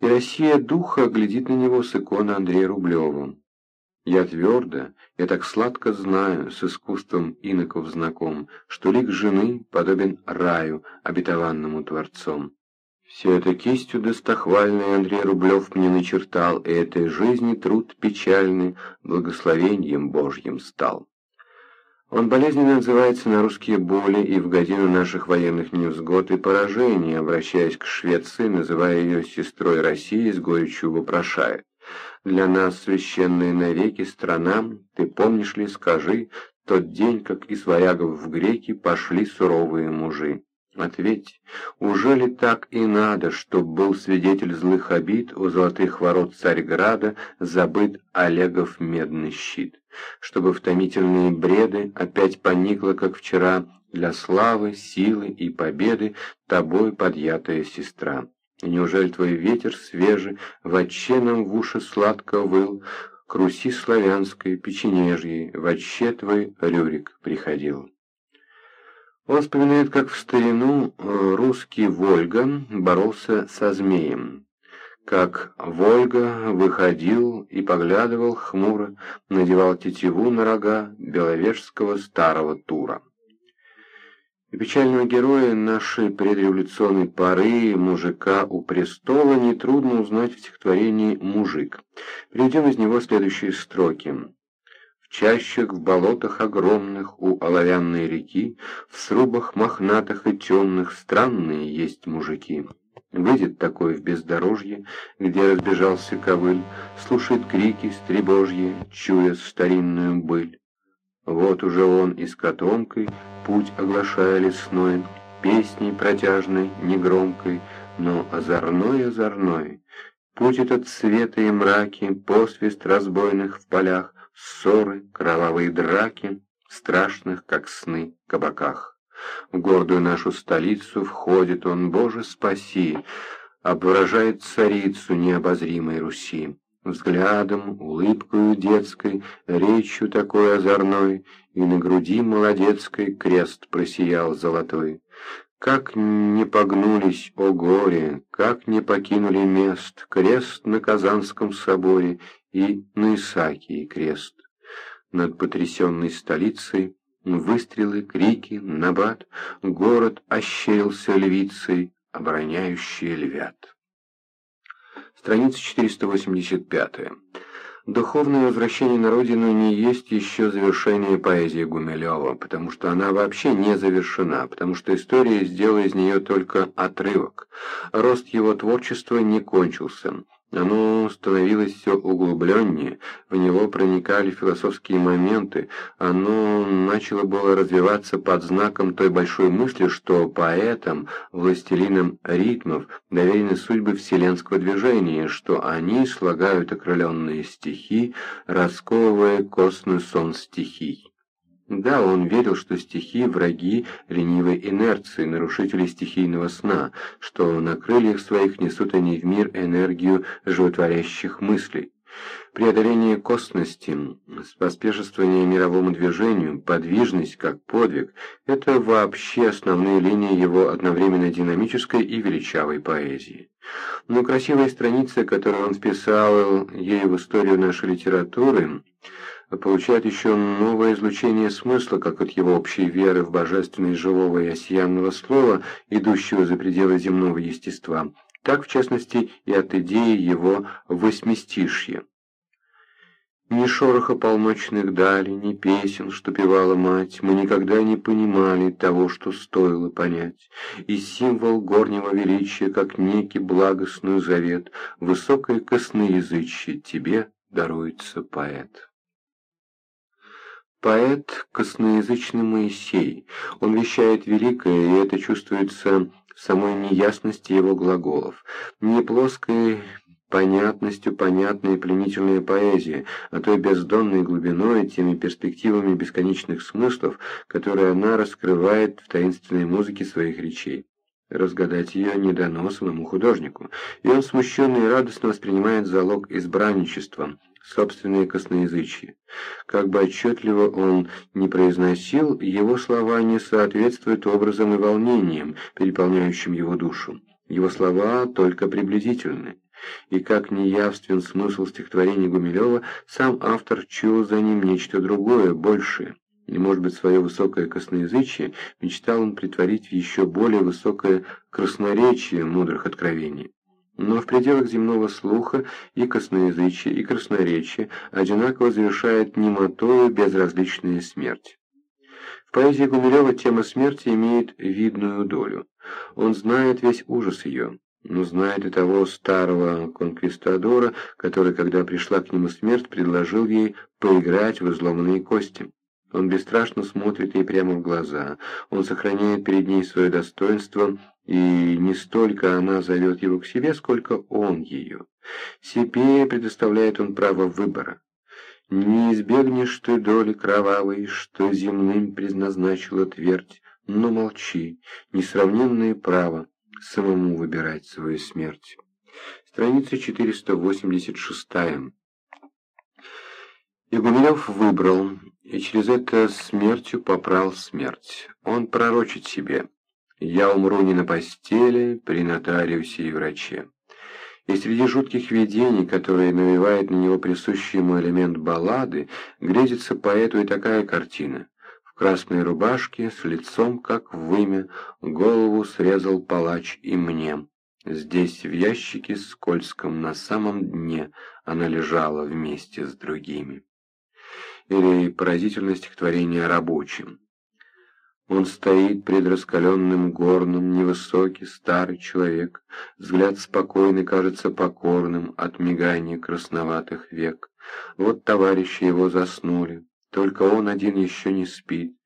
И Россия духа глядит на него с иконы Андрея Рублева. Я твердо, я так сладко знаю, с искусством иноков знаком, что лик жены подобен раю, обетованному Творцом. Все это кистью достохвальной Андрей Рублев мне начертал, и этой жизни труд печальный благословением Божьим стал. Он болезненно отзывается на русские боли и в годину наших военных невзгод и поражений, обращаясь к Швеции, называя ее сестрой России, с горечью вопрошает. «Для нас священная навеки страна, ты помнишь ли, скажи, тот день, как из варягов в греки пошли суровые мужи?» Ответь, уже ли так и надо, чтоб был свидетель злых обид у золотых ворот Царьграда забыт Олегов медный щит, чтобы в томительные бреды опять поникла, как вчера, для славы, силы и победы тобой подъятая сестра? неужели твой ветер свежий в отченом в уши сладко выл, к Руси славянской, печенежьей, в отче твой Рюрик приходил? Он вспоминает, как в старину э, русский Вольга боролся со змеем, как Вольга выходил и поглядывал хмуро, надевал тетиву на рога беловежского старого тура. И печального героя нашей предреволюционной поры, мужика у престола, нетрудно узнать в стихотворении «Мужик». Перейдем из него следующие строки чащах, в болотах огромных, у оловянной реки, в срубах мохнатых и темных странные есть мужики. Выйдет такой в бездорожье, где разбежался ковыль, слушает крики стребожьи, чуя старинную быль. Вот уже он и с котомкой, путь оглашая лесной, песней протяжной, негромкой, но озорной-озорной. Путь этот света и мраки, посвист разбойных в полях, ссоры, кровавые драки, страшных, как сны, кабаках. В гордую нашу столицу входит он, Боже, спаси, обворожает царицу необозримой Руси. Взглядом, улыбкою детской, речью такой озорной, и на груди молодецкой крест просиял золотой. Как не погнулись, о горе, как не покинули мест крест на Казанском соборе и на Исаакии крест. Над потрясенной столицей выстрелы, крики, набат, город ощерился львицей, обороняющие львят. Страница 485. Духовное возвращение на родину не есть еще завершение поэзии Гумилева, потому что она вообще не завершена, потому что история сделала из нее только отрывок. Рост его творчества не кончился. Оно становилось все углубленнее, в него проникали философские моменты, оно начало было развиваться под знаком той большой мысли, что поэтам, властелинам ритмов, доверены судьбы вселенского движения, что они слагают окрыленные стихи, расковывая костный сон стихий. Да, он верил, что стихи – враги ленивой инерции, нарушители стихийного сна, что на крыльях своих несут они в мир энергию животворящих мыслей. Преодоление косности, споспешествование мировому движению, подвижность как подвиг – это вообще основные линии его одновременно динамической и величавой поэзии. Но красивая страница, которую он вписал ею в историю нашей литературы – получает еще новое излучение смысла, как от его общей веры в божественность живого и осиянного слова, идущего за пределы земного естества, так, в частности, и от идеи его восьмистишья. Ни шороха полночных далей, ни песен, что певала мать, мы никогда не понимали того, что стоило понять. И символ горнего величия, как некий благостный завет, высокое косноязычие тебе даруется поэт. Поэт – косноязычный Моисей. Он вещает великое, и это чувствуется в самой неясности его глаголов. Не плоской понятностью понятная и пленительная поэзия, а той бездонной глубиной, теми перспективами бесконечных смыслов, которые она раскрывает в таинственной музыке своих речей. Разгадать ее не дано самому художнику, и он смущенно и радостно воспринимает залог избранничества, собственное косноязычие. Как бы отчетливо он не произносил, его слова не соответствуют образам и волнениям, переполняющим его душу. Его слова только приблизительны. И как неявствен смысл стихотворения Гумилева, сам автор чул за ним нечто другое, большее. И, может быть, свое высокое косноязычие мечтал он притворить в еще более высокое красноречие мудрых откровений. Но в пределах земного слуха и косноязычие, и красноречие одинаково завершает немотою безразличная смерть. В поэзии Гумилева тема смерти имеет видную долю. Он знает весь ужас ее, но знает и того старого конквистадора, который, когда пришла к нему смерть, предложил ей поиграть в изломанные кости. Он бесстрашно смотрит ей прямо в глаза, он сохраняет перед ней свое достоинство, и не столько она зовет его к себе, сколько он ее. Себе предоставляет он право выбора. Не избегнешь ты доли кровавой, что земным предназначила твердь, но молчи, несравненное право самому выбирать свою смерть. Страница 486. И Гумилев выбрал, и через это смертью попрал смерть. Он пророчит себе «Я умру не на постели, при нотариусе и враче». И среди жутких видений, которые навевает на него присущий ему элемент баллады, грезится поэту и такая картина. В красной рубашке, с лицом, как вымя, голову срезал палач и мне. Здесь, в ящике скользком, на самом дне, она лежала вместе с другими или поразительное стихотворение рабочим. Он стоит пред раскаленным горном, невысокий, старый человек, взгляд спокойный кажется покорным от мигания красноватых век. Вот товарищи его заснули, только он один еще не спит.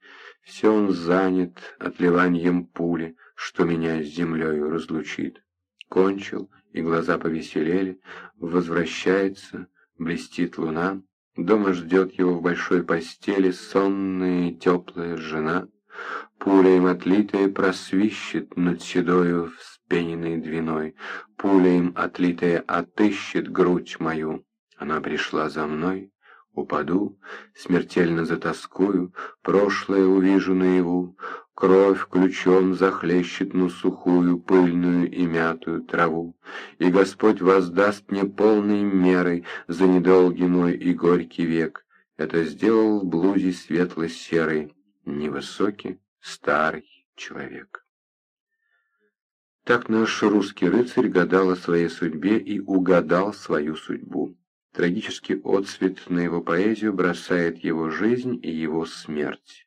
Все он занят отливанием пули, что меня с землею разлучит. Кончил, и глаза повеселели, возвращается, блестит луна, Дома ждет его в большой постели сонная теплая жена. Пуля им отлитая просвищет над седою вспененной двиной. Пуля им отлитая отыщет грудь мою. Она пришла за мной, упаду, смертельно затаскую, прошлое увижу наяву, Кровь ключом захлещет на сухую, пыльную и мятую траву, И Господь воздаст мне полной мерой за недолгий мой и горький век. Это сделал в блузе светло-серый, невысокий, старый человек. Так наш русский рыцарь гадал о своей судьбе и угадал свою судьбу. Трагический отсвет на его поэзию бросает его жизнь и его смерть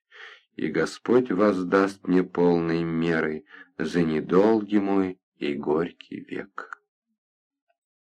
и Господь воздаст мне полной мерой за недолгий мой и горький век.